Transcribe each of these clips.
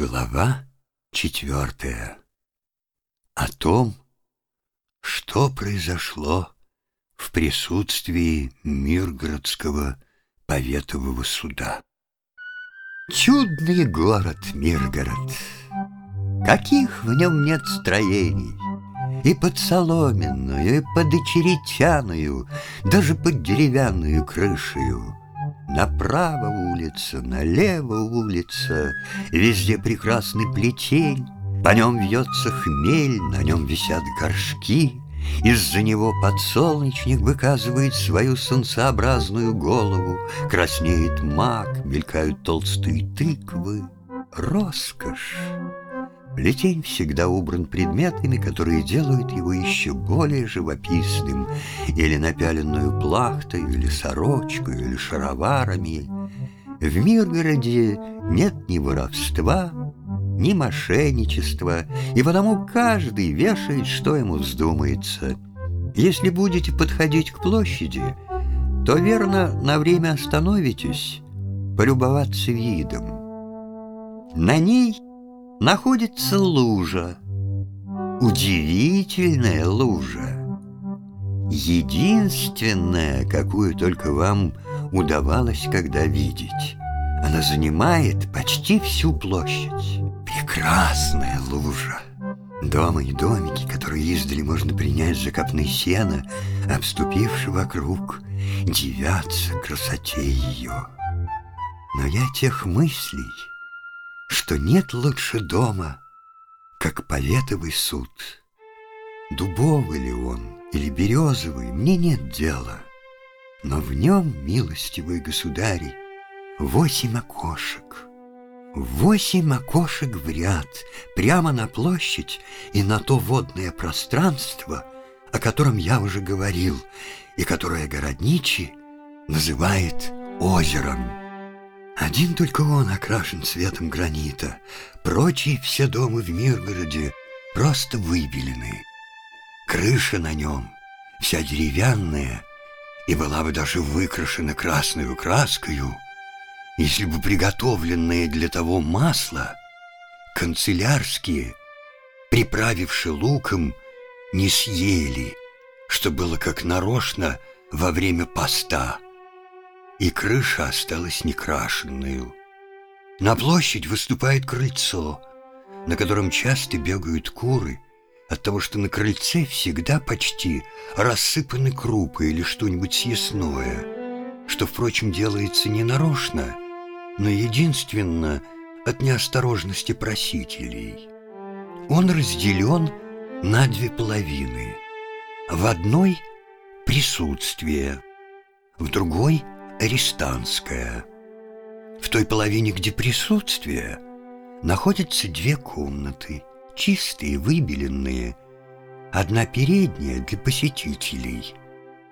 Глава четвертая. О том, что произошло в присутствии Миргородского поветового суда. Чудный город Миргород, каких в нем нет строений, и под соломенную, и под очеретяную, даже под деревянную крышею. Направо улица, налево улица, Везде прекрасный плетень, По нем вьется хмель, на нем висят горшки, Из-за него подсолнечник выказывает свою солнцеобразную голову, Краснеет мак, мелькают толстые тыквы. Роскошь! Плетень всегда убран предметами, которые делают его еще более живописным, или напяленную плахтой, или сорочкой, или шароварами. В Миргороде нет ни воровства, ни мошенничества, и потому каждый вешает, что ему вздумается. Если будете подходить к площади, то верно на время остановитесь, полюбоваться видом. На ней — находится лужа. Удивительная лужа. Единственная, какую только вам удавалось когда видеть. Она занимает почти всю площадь. Прекрасная лужа. Дома и домики, которые издали можно принять за копны сена, обступивши вокруг, дивятся красоте ее. Но я тех мыслей что нет лучше дома, как поветовый суд. Дубовый ли он или березовый, мне нет дела, но в нем, милостивый государь, восемь окошек. Восемь окошек в ряд, прямо на площадь и на то водное пространство, о котором я уже говорил, и которое Городничий называет озером. Один только он окрашен цветом гранита. Прочие все дома в Миргороде просто выбелены. Крыша на нем вся деревянная и была бы даже выкрашена красной краскою, если бы приготовленное для того масло канцелярские, приправивши луком, не съели, что было как нарочно во время поста и крыша осталась некрашенную. На площадь выступает крыльцо, на котором часто бегают куры, от того, что на крыльце всегда почти рассыпаны крупы или что-нибудь съестное, что, впрочем, делается не нарочно, но единственно от неосторожности просителей. Он разделен на две половины. В одной — присутствие, в другой — арестантская. В той половине, где присутствие, находятся две комнаты, чистые, выбеленные. Одна передняя для посетителей,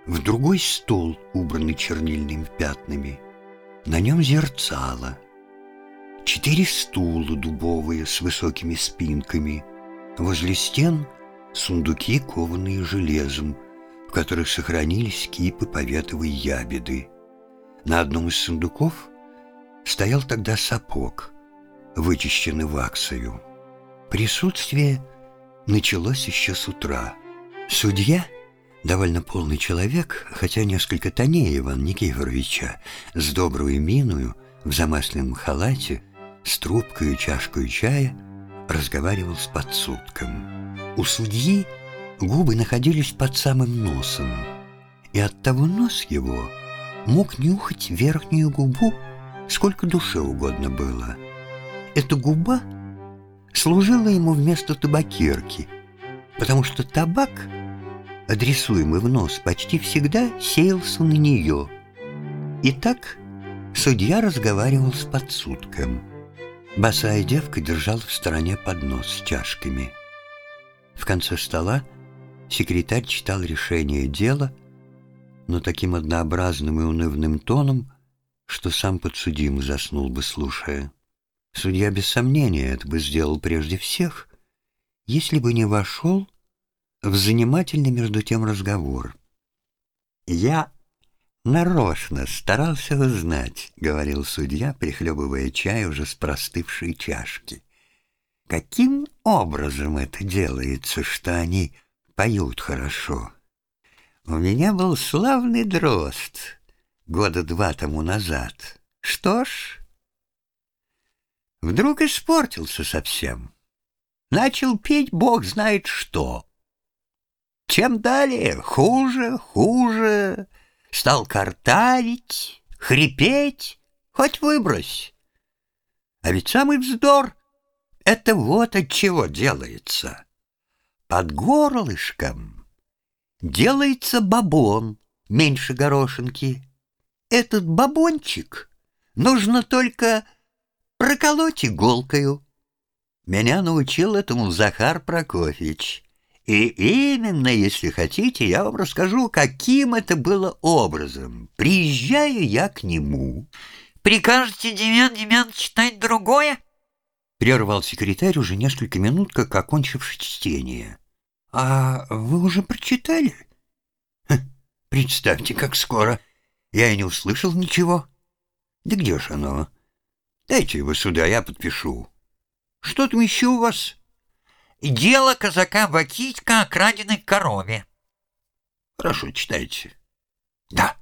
в другой стол, убранный чернильными пятнами. На нем зерцало. Четыре стула дубовые с высокими спинками. Возле стен сундуки, кованые железом, в которых сохранились кипы поветовой ябеды. На одном из сундуков стоял тогда сапог, вычищенный ваксою. Присутствие началось еще с утра. Судья, довольно полный человек, хотя несколько тонее Ивана Никифоровича, с добрую миною, в замасленном халате, с трубкой и чашкой чая, разговаривал с подсудком. У судьи губы находились под самым носом, и оттого нос его — мог нюхать верхнюю губу, сколько душе угодно было. Эта губа служила ему вместо табакерки, потому что табак, адресуемый в нос, почти всегда сеялся на нее. И так судья разговаривал с подсудком. Босая девка держала в стороне поднос с чашками. В конце стола секретарь читал решение дела — но таким однообразным и унывным тоном, что сам подсудимый заснул бы, слушая. Судья без сомнения это бы сделал прежде всех, если бы не вошел в занимательный между тем разговор. «Я нарочно старался узнать», — говорил судья, прихлебывая чай уже с простывшей чашки. каким образом это делается, что они поют хорошо? У меня был славный дрозд года два тому назад. Что ж, вдруг испортился совсем. Начал петь бог знает что. Чем далее, хуже, хуже. Стал картавить, хрипеть, хоть выбрось. А ведь самый вздор — это вот от чего делается. Под горлышком делается бабон меньше горошинки. Этот бабончик нужно только проколоть иголкою. Меня научил этому Захар Прокофьевич. И именно, если хотите, я вам расскажу, каким это было образом. Приезжаю я к нему. «Прикажете, Демьян Демьян, читать другое?» Прервал секретарь уже несколько минут, как окончивший чтение. «А вы уже прочитали?» Ха, «Представьте, как скоро. Я и не услышал ничего. Да где ж оно? Дайте его сюда, я подпишу. Что там еще у вас?» «Дело казака Вакитька о краденой корове». «Хорошо, читайте». «Да.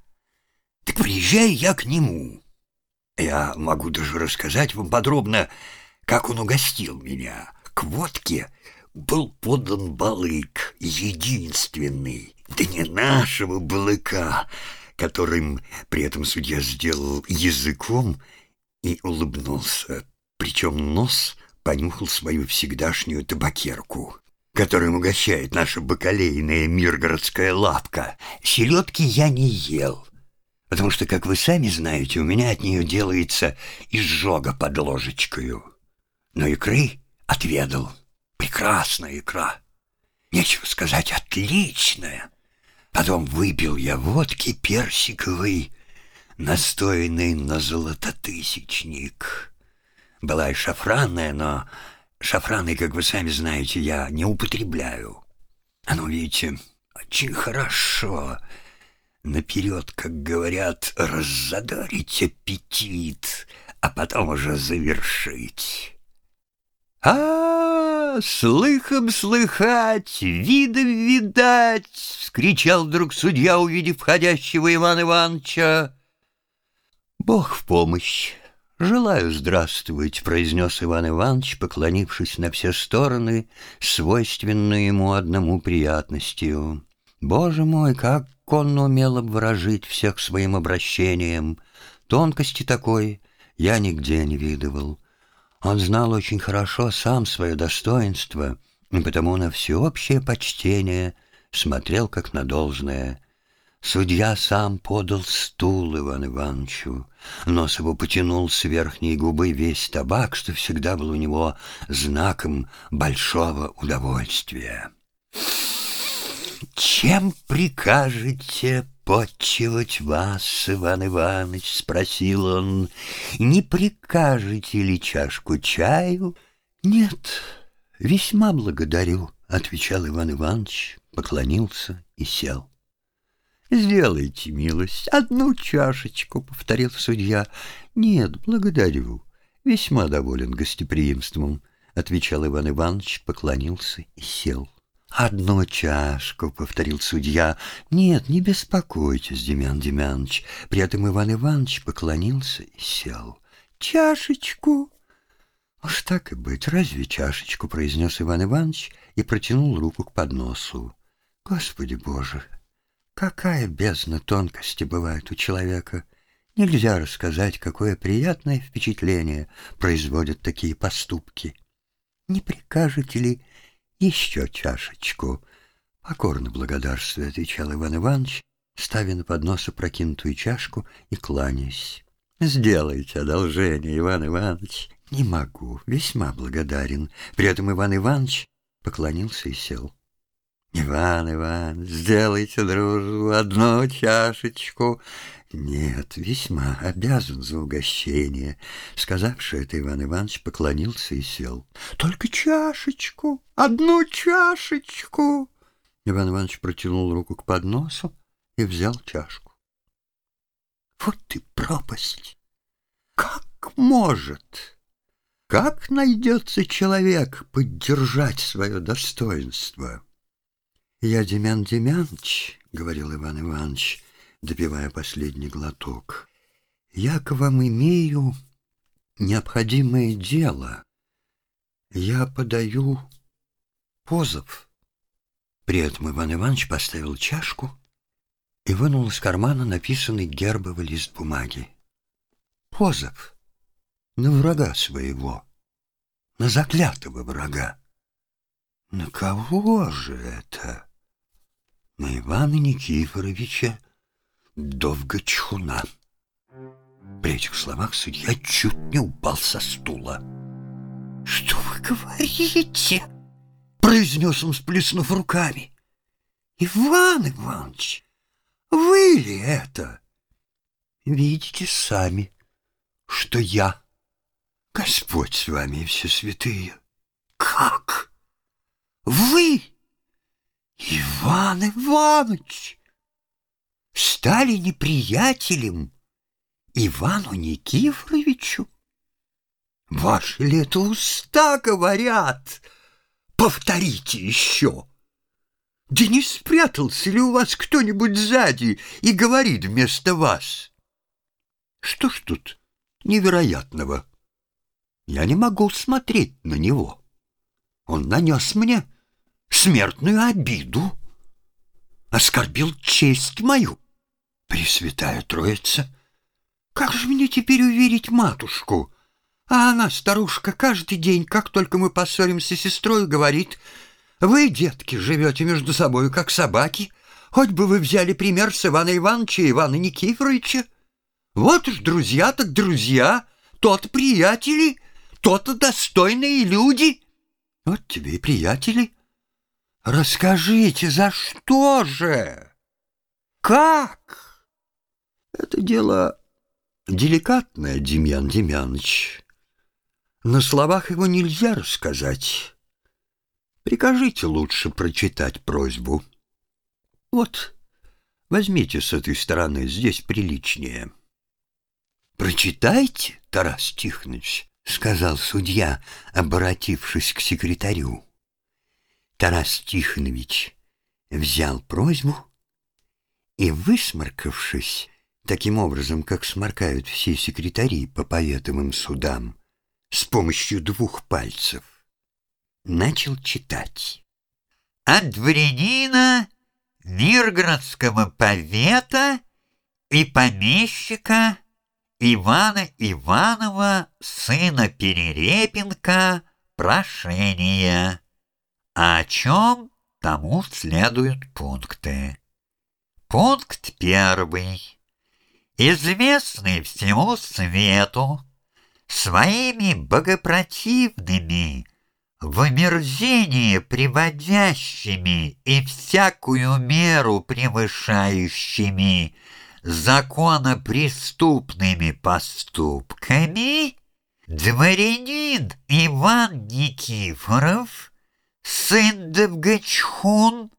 Так приезжаю я к нему. Я могу даже рассказать вам подробно, как он угостил меня. К водке был подан балык, единственный, да не нашего балыка, которым при этом судья сделал языком и улыбнулся, причем нос понюхал свою всегдашнюю табакерку, которым угощает наша бакалейная миргородская лапка. Селедки я не ел, потому что, как вы сами знаете, у меня от нее делается изжога под ложечкою. Но икры отведал. Прекрасная икра. Нечего сказать, отличная. Потом выпил я водки персиковой, настоянной на золототысячник. Была и шафранная, но шафраны, как вы сами знаете, я не употребляю. Оно, видите, очень хорошо. Наперед, как говорят, раззадорить аппетит, а потом уже завершить. «А, слыхом слыхать, видом видать!» — скричал вдруг судья, увидев входящего Ивана Ивановича. «Бог в помощь! Желаю здравствовать!» — произнес Иван Иванович, поклонившись на все стороны, свойственной ему одному приятностью. «Боже мой, как он умел обворожить всех своим обращением! Тонкости такой я нигде не видывал». Он знал очень хорошо сам свое достоинство, и потому на всеобщее почтение смотрел как на должное. Судья сам подал стул Иван Ивановичу. Нос его потянул с верхней губы весь табак, что всегда был у него знаком большого удовольствия. «Чем прикажете «Подчивать вас, Иван Иванович?» — спросил он. «Не прикажете ли чашку чаю?» «Нет, весьма благодарю», — отвечал Иван Иванович, поклонился и сел. «Сделайте милость, одну чашечку», — повторил судья. «Нет, благодарю, весьма доволен гостеприимством», — отвечал Иван Иванович, поклонился и сел. «Одну чашку», — повторил судья. «Нет, не беспокойтесь, Демян Демянович». При этом Иван Иванович поклонился и сел. «Чашечку?» «Уж так и быть, разве чашечку?» — произнес Иван Иванович и протянул руку к подносу. «Господи Боже, какая бездна тонкости бывает у человека!» Нельзя рассказать, какое приятное впечатление производят такие поступки. Не прикажете ли еще чашечку. Покорно благодарствую, отвечал Иван Иванович, ставя на поднос опрокинутую чашку и кланяясь. Сделайте одолжение, Иван Иванович. Не могу, весьма благодарен. При этом Иван Иванович поклонился и сел. Иван Иванович, сделайте дружбу, одну чашечку. Нет, весьма обязан за угощение. Сказавший это, Иван Иванович поклонился и сел. Только чашечку, одну чашечку. Иван Иванович протянул руку к подносу и взял чашку. Вот ты пропасть! Как может? Как найдется человек поддержать свое достоинство? Я Демян Демяныч, — говорил Иван Иванович, допивая последний глоток, — я к вам имею необходимое дело. Я подаю позов. При этом Иван Иванович поставил чашку и вынул из кармана написанный гербовый лист бумаги. Позов на врага своего, на заклятого врага. На кого же это? На Ивана Никифоровича Довгачхуна. При этих словах судья чуть не упал со стула. «Что вы говорите?» произнес он, сплеснув руками. «Иван Иванович, вы ли это?» «Видите сами, что я. Господь с вами и все святые». «Как? Вы, Иван Иванович, стали неприятелем Ивану Никифоровичу? Ваши ли это уста говорят?» Повторите еще. Да не спрятался ли у вас кто-нибудь сзади и говорит вместо вас? Что ж тут невероятного? Я не могу смотреть на него. Он нанес мне смертную обиду, оскорбил честь мою. Пресвятая Троица, как же мне теперь уверить матушку, а она, старушка, каждый день, как только мы поссоримся с сестрой, говорит, «Вы, детки, живете между собой, как собаки. Хоть бы вы взяли пример с Ивана Ивановича и Ивана Никифоровича. Вот уж друзья так друзья, тот приятели, тот достойные люди. Вот тебе и приятели. Расскажите, за что же? Как? Это дело деликатное, Демьян Демьяныч. На словах его нельзя рассказать. Прикажите лучше прочитать просьбу. Вот, возьмите с этой стороны, здесь приличнее. Прочитайте, Тарас Тихонович, сказал судья, обратившись к секретарю. Тарас Тихонович взял просьбу и, высморкавшись, таким образом, как сморкают все секретари по поветовым судам, с помощью двух пальцев. Начал читать. От дворянина Миргородского повета и помещика Ивана Иванова, сына Перерепенко, прошение. А о чем тому следуют пункты. Пункт первый. Известный всему свету своими богопротивными, в омерзение приводящими и всякую меру превышающими законопреступными поступками, дворянин Иван Никифоров, сын Довгачхун,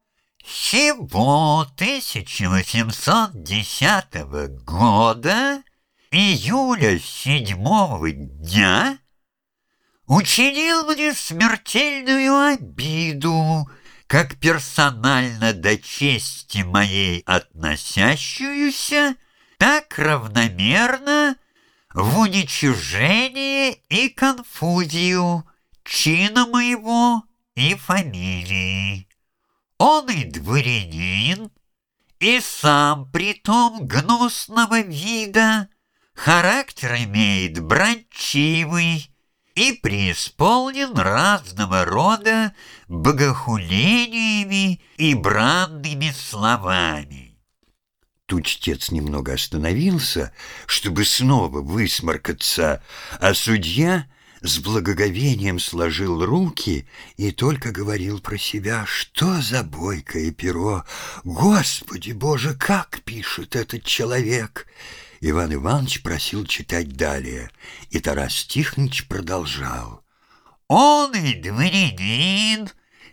всего 1810 года июля седьмого дня учинил мне смертельную обиду, как персонально до чести моей относящуюся, так равномерно в уничижение и конфузию чина моего и фамилии. Он и дворянин, и сам притом гнусного вида, Характер имеет бранчивый и преисполнен разного рода богохулениями и бранными словами. Тут чтец немного остановился, чтобы снова высморкаться, а судья с благоговением сложил руки и только говорил про себя, что за бойкое перо. Господи Боже, как пишет этот человек! Иван Иванович просил читать далее, и Тарас Тихонович продолжал. «Он и дворянин,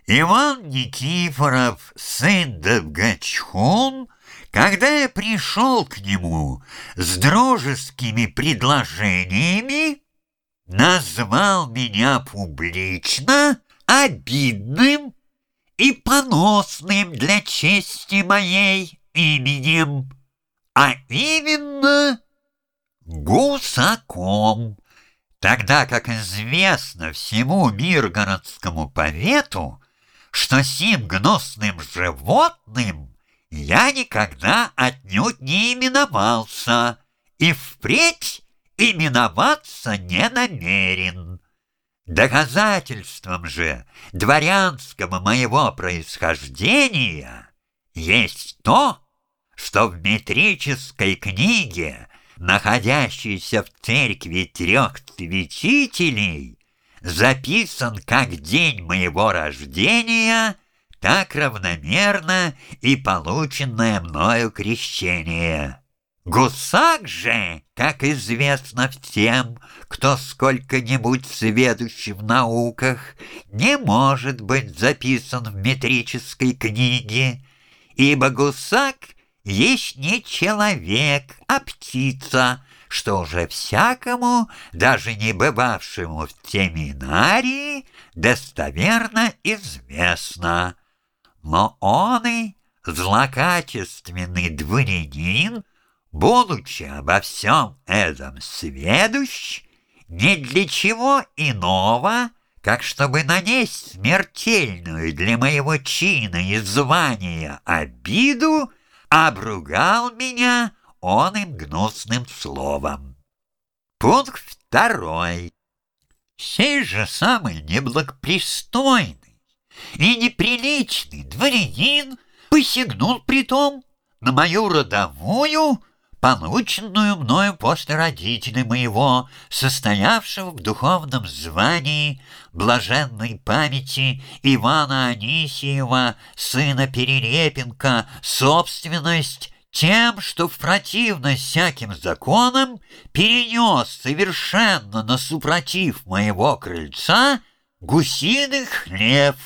Иван Никифоров, сын Довгачхун, когда я пришел к нему с дружескими предложениями, назвал меня публично обидным и поносным для чести моей именем, а именно гусаком, тогда как известно всему миргородскому повету, что сим гнусным животным я никогда отнюдь не именовался и впредь именоваться не намерен. Доказательством же дворянского моего происхождения есть то, что в метрической книге, находящейся в церкви трех святителей, записан как день моего рождения, так равномерно и полученное мною крещение. Гусак же, как известно всем, кто сколько-нибудь сведущий в науках, не может быть записан в метрической книге, ибо гусак есть не человек, а птица, что уже всякому, даже не бывавшему в семинарии, достоверно известно. Но он и злокачественный дворянин — будучи обо всем этом сведущ, ни для чего иного, как чтобы нанесть смертельную для моего чина и звания обиду, обругал меня он им гнусным словом. Пункт второй. Сей же самый неблагопристойный и неприличный дворянин посягнул притом на мою родовую полученную мною после родителей моего, состоявшего в духовном звании блаженной памяти Ивана Анисиева, сына Перерепенко, собственность тем, что в противность всяким законам перенес совершенно на супротив моего крыльца гусиный хлеб,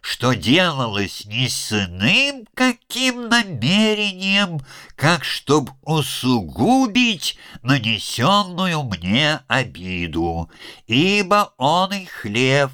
что делалось не с иным каким намерением, как чтоб усугубить нанесенную мне обиду, ибо он и хлеб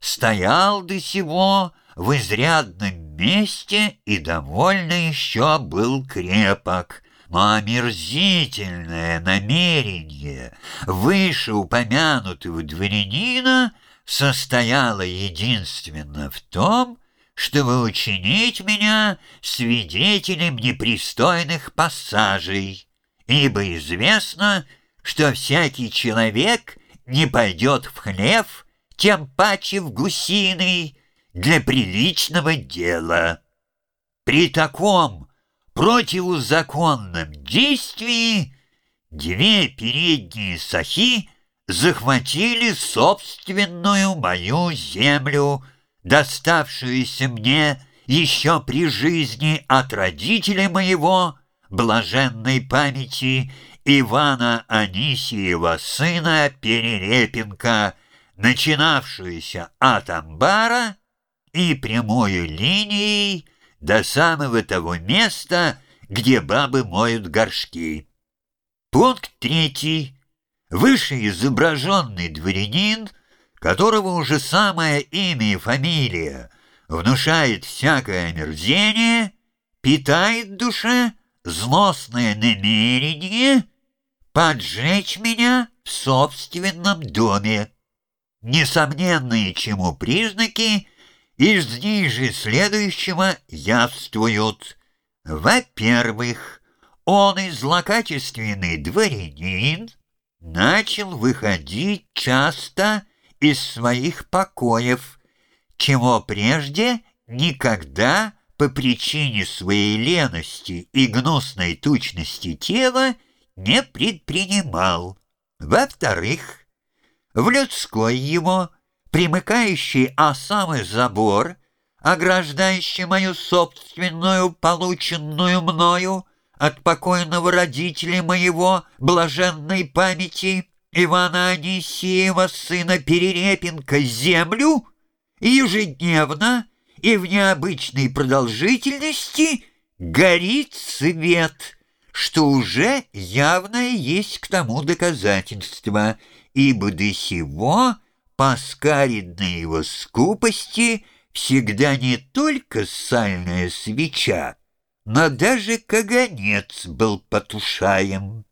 стоял до сего в изрядном месте и довольно еще был крепок, но омерзительное намерение вышеупомянутого дворянина — состояла единственно в том, чтобы учинить меня свидетелем непристойных пассажей, ибо известно, что всякий человек не пойдет в хлев, тем паче в гусиный, для приличного дела. При таком противозаконном действии две передние сахи захватили собственную мою землю, доставшуюся мне еще при жизни от родителя моего, блаженной памяти Ивана Анисиева, сына Перерепенко, начинавшуюся от амбара и прямой линией до самого того места, где бабы моют горшки. Пункт третий вышеизображенный дворянин, которого уже самое имя и фамилия внушает всякое омерзение, питает душе злостное намерение поджечь меня в собственном доме. Несомненные чему признаки из ниже следующего явствуют. Во-первых, он и злокачественный дворянин — начал выходить часто из своих покоев, чего прежде никогда по причине своей лености и гнусной тучности тела не предпринимал. Во-вторых, в людской его, примыкающий о самый забор, ограждающий мою собственную, полученную мною, от покойного родителя моего, блаженной памяти, Ивана Анисеева, сына Перерепенко, землю, ежедневно и в необычной продолжительности горит свет, что уже явное есть к тому доказательство, ибо до сего, по скаридной его скупости, всегда не только сальная свеча, но даже каганец был потушаем.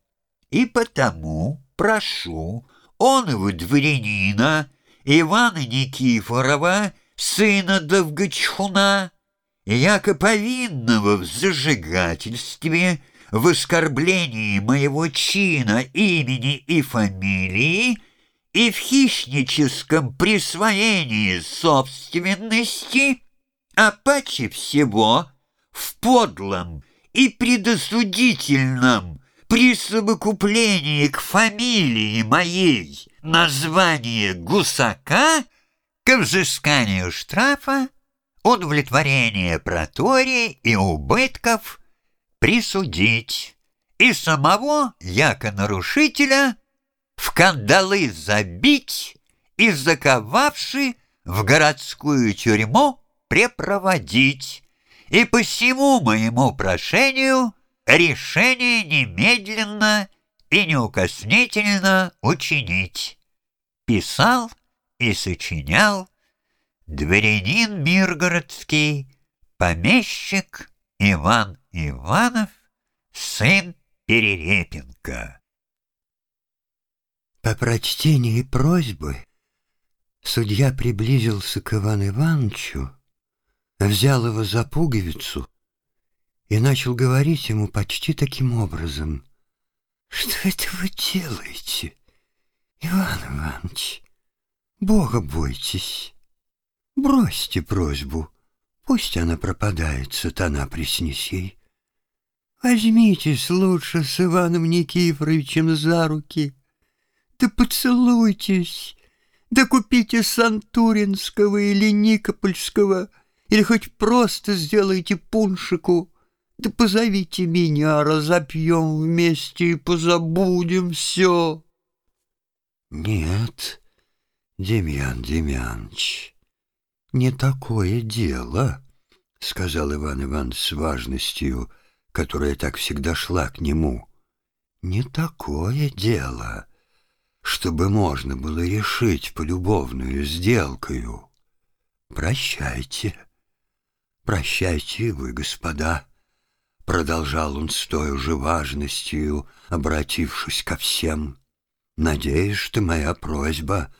И потому прошу оного дворянина Ивана Никифорова, сына Довгачхуна, яко повинного в зажигательстве, в оскорблении моего чина, имени и фамилии и в хищническом присвоении собственности, а паче всего в подлом и предосудительном присовокуплении к фамилии моей название гусака к взысканию штрафа, удовлетворение протории и убытков присудить и самого, яко нарушителя, в кандалы забить и заковавши в городскую тюрьму препроводить, и по всему моему прошению решение немедленно и неукоснительно учинить. Писал и сочинял дворянин Миргородский, помещик Иван Иванов, сын Перерепенко. По прочтении просьбы судья приблизился к Ивану Ивановичу, взял его за пуговицу и начал говорить ему почти таким образом. «Что это вы делаете, Иван Иванович? Бога бойтесь. Бросьте просьбу, пусть она пропадает, сатана приснесей. Возьмитесь лучше с Иваном Никифоровичем за руки, да поцелуйтесь, да купите Сантуринского или Никопольского, или хоть просто сделайте пуншику, да позовите меня, разопьем вместе и позабудем все. Нет, Демьян Демьянович, не такое дело, — сказал Иван Иванович с важностью, которая так всегда шла к нему. Не такое дело чтобы можно было решить полюбовную сделкою. Прощайте, прощайте вы, господа, продолжал он с той же важностью, обратившись ко всем. Надеюсь, что моя просьба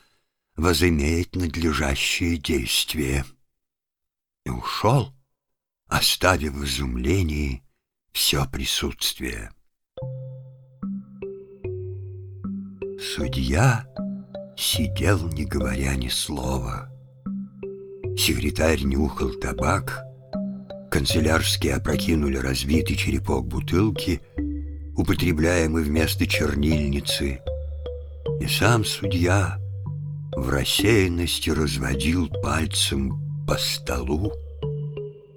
возымеет надлежащее действие. И ушел, оставив в изумлении все присутствие. Судья сидел, не говоря ни слова. Секретарь нюхал табак, канцелярские опрокинули разбитый черепок бутылки, употребляемый вместо чернильницы, и сам судья в рассеянности разводил пальцем по столу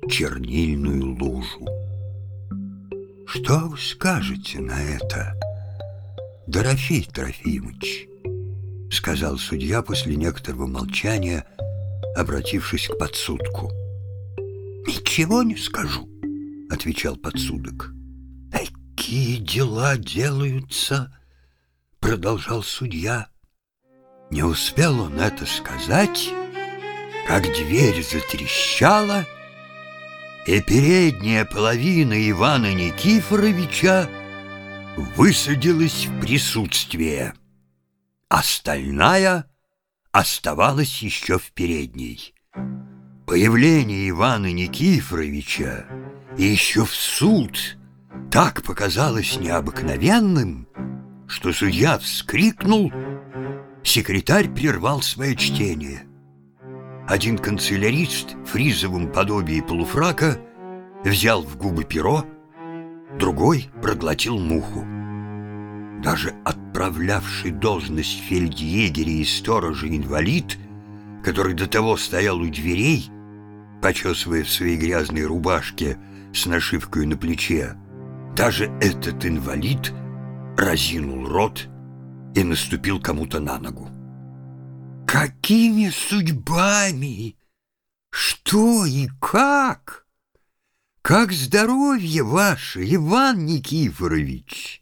чернильную лужу. Что вы скажете на это? Дорофей Трофимович, — сказал судья после некоторого молчания, обратившись к подсудку. «Ничего не скажу», — отвечал подсудок. «Какие дела делаются?» — продолжал судья. Не успел он это сказать, как дверь затрещала, и передняя половина Ивана Никифоровича высадилась в присутствие. Остальная оставалась еще в передней. Появление Ивана Никифоровича еще в суд так показалось необыкновенным, что судья вскрикнул, секретарь прервал свое чтение. Один канцелярист в фризовом подобии полуфрака взял в губы перо, другой проглотил муху. Даже отправлявший должность фельдъегеря и сторожа инвалид, который до того стоял у дверей, почесывая в своей грязной рубашке с нашивкой на плече, даже этот инвалид разинул рот и наступил кому-то на ногу. «Какими судьбами? Что и как?» Как здоровье ваше, Иван Никифорович?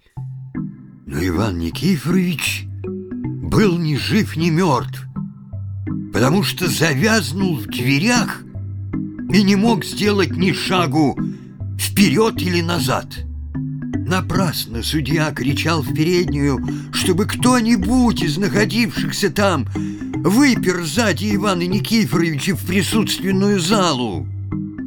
Но Иван Никифорович был ни жив, ни мертв, потому что завязнул в дверях и не мог сделать ни шагу вперед или назад. Напрасно судья кричал в переднюю, чтобы кто-нибудь из находившихся там выпер сзади Ивана Никифоровича в присутственную залу.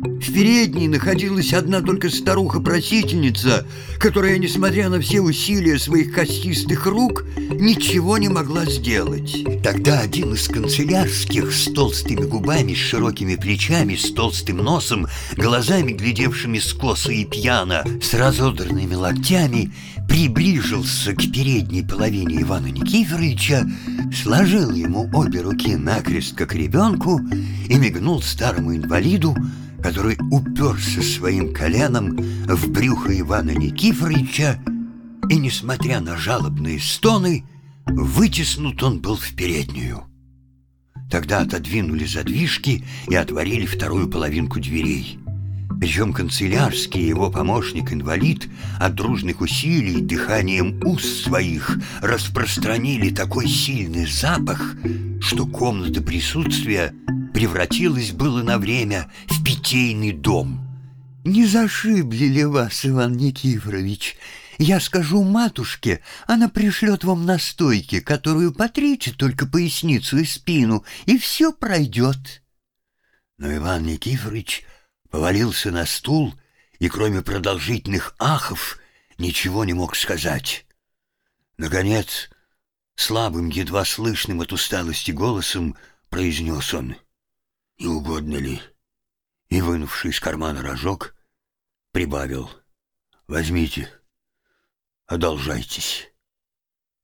В передней находилась одна только старуха-просительница, которая, несмотря на все усилия своих костистых рук, ничего не могла сделать. Тогда один из канцелярских с толстыми губами, с широкими плечами, с толстым носом, глазами, глядевшими скосо и пьяно, с разодранными локтями, приближился к передней половине Ивана Никифоровича, сложил ему обе руки накрест, как ребенку, и мигнул старому инвалиду, который уперся своим коленом в брюхо Ивана Никифоровича, и, несмотря на жалобные стоны, вытеснут он был в переднюю. Тогда отодвинули задвижки и отворили вторую половинку дверей. Причем канцелярский его помощник-инвалид от дружных усилий дыханием уст своих распространили такой сильный запах, что комната присутствия превратилась было на время в питейный дом. «Не зашибли ли вас, Иван Никифорович? Я скажу матушке, она пришлет вам настойки, которую потрите только поясницу и спину, и все пройдет». Но Иван Никифорович повалился на стул и, кроме продолжительных ахов, ничего не мог сказать. Наконец, слабым, едва слышным от усталости голосом произнес он — не угодно ли?» И, вынувший из кармана рожок, прибавил. «Возьмите, одолжайтесь».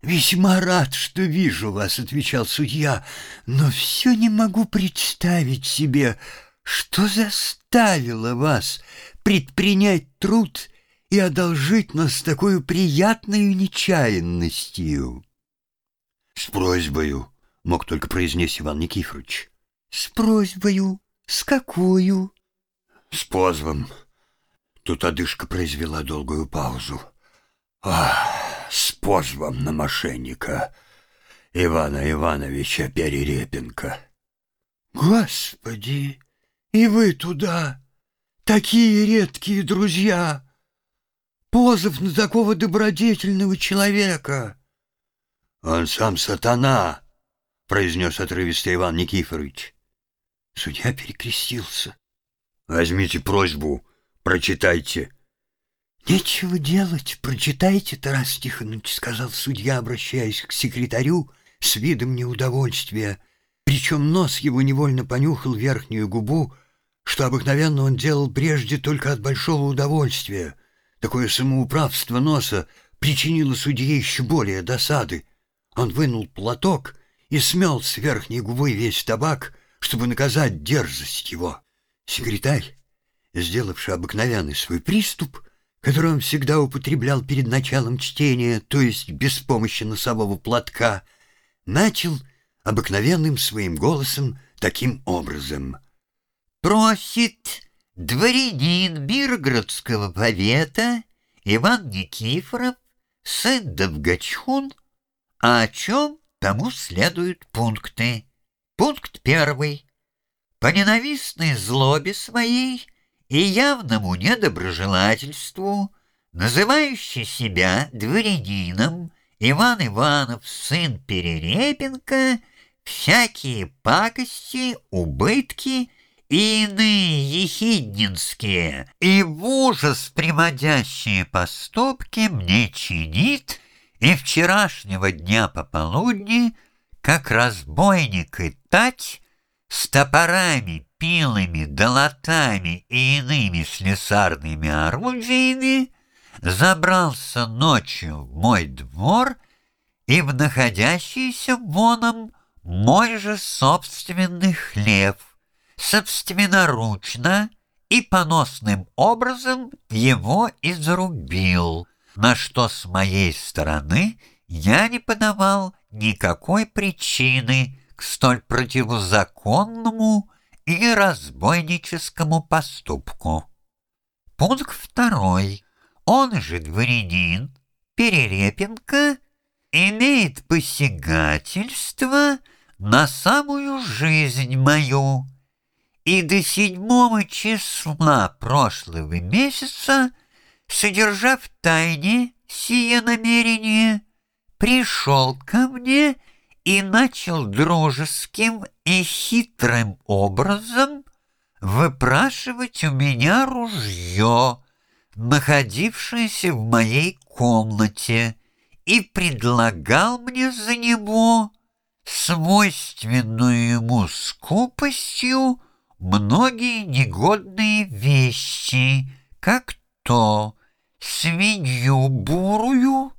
«Весьма рад, что вижу вас», — отвечал судья, «но все не могу представить себе, что заставило вас предпринять труд и одолжить нас такой приятной нечаянностью». «С просьбою», — мог только произнести Иван Никифорович. «С просьбою? С какую?» «С позвом». Тут одышка произвела долгую паузу. «Ах, с позвом на мошенника Ивана Ивановича Перерепенко». «Господи, и вы туда! Такие редкие друзья! Позов на такого добродетельного человека!» «Он сам сатана!» — произнес отрывистый Иван Никифорович. Судья перекрестился. «Возьмите просьбу, прочитайте». «Нечего делать, прочитайте, Тарас Тихонович», — сказал судья, обращаясь к секретарю с видом неудовольствия. Причем нос его невольно понюхал верхнюю губу, что обыкновенно он делал прежде только от большого удовольствия. Такое самоуправство носа причинило судье еще более досады. Он вынул платок и смел с верхней губы весь табак, чтобы наказать дерзость его. Секретарь, сделавший обыкновенный свой приступ, который он всегда употреблял перед началом чтения, то есть без помощи носового платка, начал обыкновенным своим голосом таким образом. «Просит дворянин Бирградского повета Иван Никифоров, сын Довгачун, а о чем тому следуют пункты. Пункт первый. По ненавистной злобе своей и явному недоброжелательству, называющий себя дворянином Иван Иванов, сын Перерепенко, всякие пакости, убытки и иные ехиднинские и в ужас приводящие поступки мне чинит и вчерашнего дня пополудни — как разбойник и тать с топорами, пилами, долотами и иными слесарными орудиями забрался ночью в мой двор и в находящийся воном мой же собственный хлеб, собственноручно и поносным образом его изрубил, на что с моей стороны я не подавал никакой причины к столь противозаконному и разбойническому поступку. Пункт второй. Он же дворянин Перерепенко имеет посягательство на самую жизнь мою, и до седьмого числа прошлого месяца, содержа в тайне сие намерение, пришел ко мне и начал дружеским и хитрым образом выпрашивать у меня ружье, находившееся в моей комнате, и предлагал мне за него свойственную ему скупостью многие негодные вещи, как то свинью бурую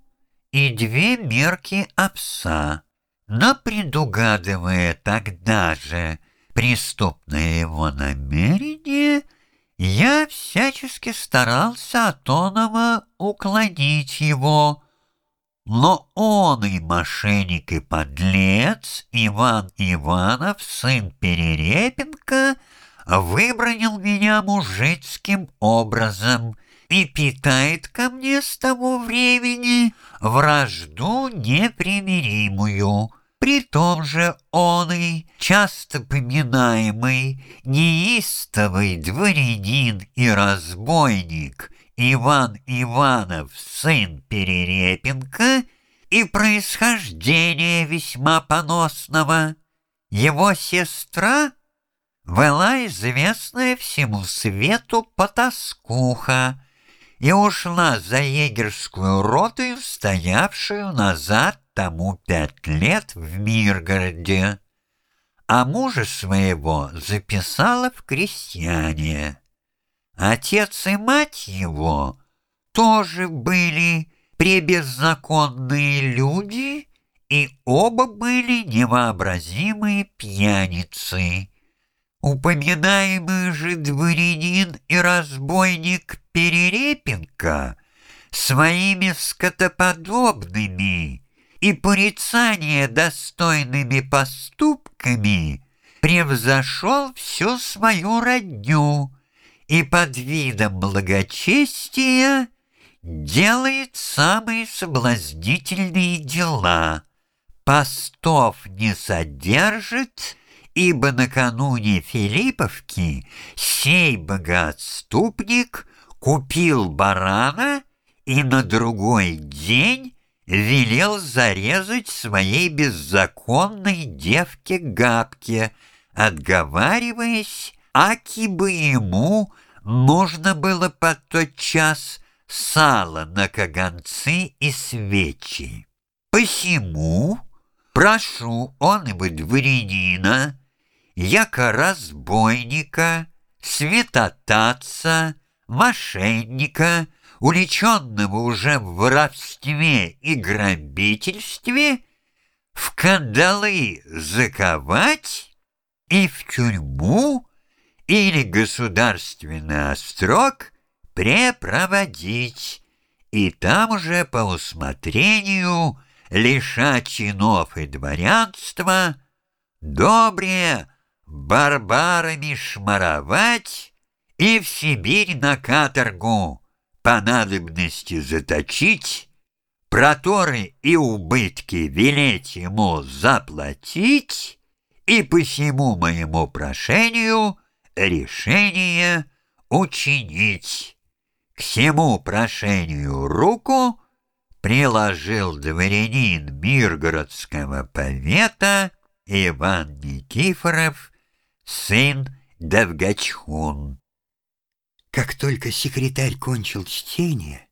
и две мерки овса. Но предугадывая тогда же преступное его намерение, я всячески старался Атонова уклонить его, но он и мошенник, и подлец Иван Иванов, сын Перерепенко, выбронил меня мужицким образом и питает ко мне с того времени вражду непримиримую. При том же он и часто поминаемый неистовый дворянин и разбойник Иван Иванов, сын Перерепенко, и происхождение весьма поносного. Его сестра была известная всему свету потаскуха и ушла за егерскую роту, стоявшую назад тому пять лет в Миргороде, а мужа своего записала в крестьяне. Отец и мать его тоже были пребеззаконные люди, и оба были невообразимые пьяницы. Упоминаемый же дворянин и разбойник Перерепенко своими скотоподобными и порицания достойными поступками превзошел всю свою родню, и под видом благочестия делает самые соблазнительные дела. Постов не содержит, ибо накануне Филипповки сей богоотступник купил барана и на другой день велел зарезать своей беззаконной девке Габке, отговариваясь, аки бы ему нужно было под тот час сало на каганцы и свечи. Посему прошу он и дворянина, яко разбойника, святотатца, мошенника, уличенного уже в воровстве и грабительстве, в кандалы заковать и в тюрьму или государственный острог препроводить, и там уже по усмотрению лишать чинов и дворянства, добре барбарами шмаровать и в Сибирь на каторгу по надобности заточить, проторы и убытки велеть ему заплатить, и по всему моему прошению решение учинить. К всему прошению руку приложил дворянин Миргородского повета Иван Никифоров, сын Довгачхун. Как только секретарь кончил чтение,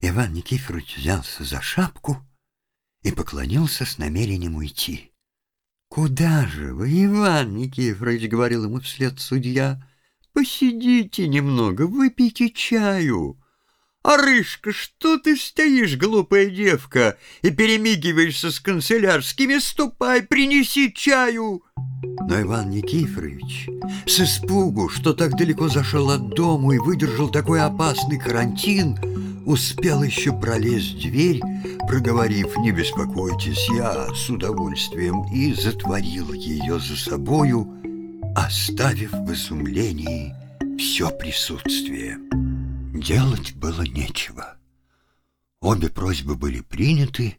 Иван Никифорович взялся за шапку и поклонился с намерением уйти. «Куда же вы, Иван Никифорович?» — говорил ему вслед судья. «Посидите немного, выпейте чаю». «А, Рыжка, что ты стоишь, глупая девка, и перемигиваешься с канцелярскими? Ступай, принеси чаю!» Но Иван Никифорович с испугу, что так далеко зашел от дому и выдержал такой опасный карантин, успел еще пролезть в дверь, проговорив «Не беспокойтесь, я с удовольствием» и затворил ее за собою, оставив в изумлении все присутствие. Делать было нечего. Обе просьбы были приняты,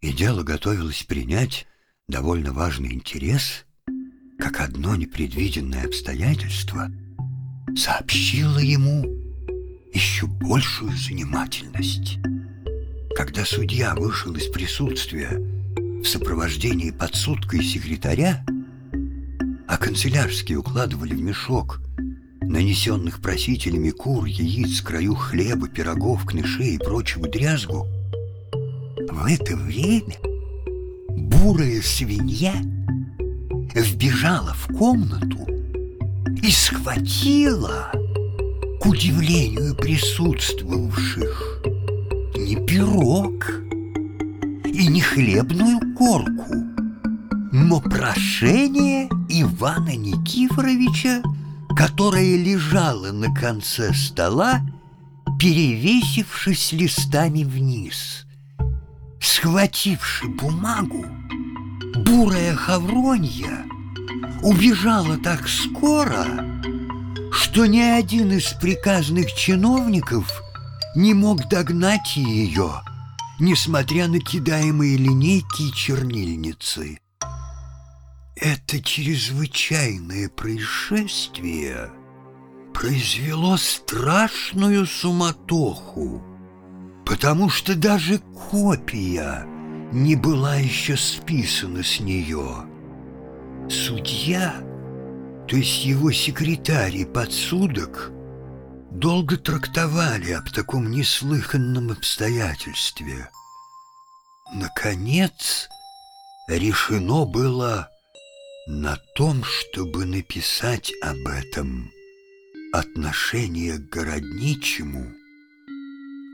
и дело готовилось принять довольно важный интерес, как одно непредвиденное обстоятельство сообщило ему еще большую занимательность. Когда судья вышел из присутствия в сопровождении подсудка и секретаря, а канцелярские укладывали в мешок нанесенных просителями кур, яиц, краю хлеба, пирогов, кнышей и прочего дрязгу, в это время бурая свинья вбежала в комнату и схватила, к удивлению присутствовавших, не пирог и не хлебную корку, но прошение Ивана Никифоровича, которое лежало на конце стола, перевесившись листами вниз. Схвативши бумагу, бурая хавронья убежала так скоро, что ни один из приказных чиновников не мог догнать ее, несмотря на кидаемые линейки и чернильницы. Это чрезвычайное происшествие произвело страшную суматоху, потому что даже копия не была еще списана с нее. Судья, то есть его секретарь и подсудок, долго трактовали об таком неслыханном обстоятельстве. Наконец, решено было на том, чтобы написать об этом отношение к городничему,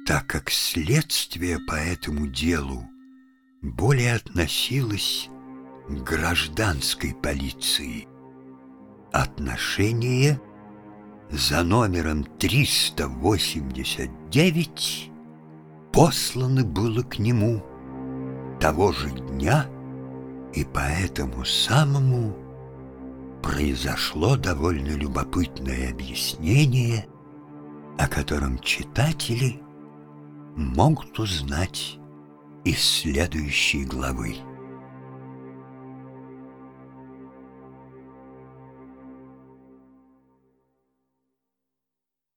так как следствие по этому делу более относилось к гражданской полиции. Отношение за номером 389 послано было к нему того же дня, и по этому самому произошло довольно любопытное объяснение, о котором читатели могут узнать из следующей главы.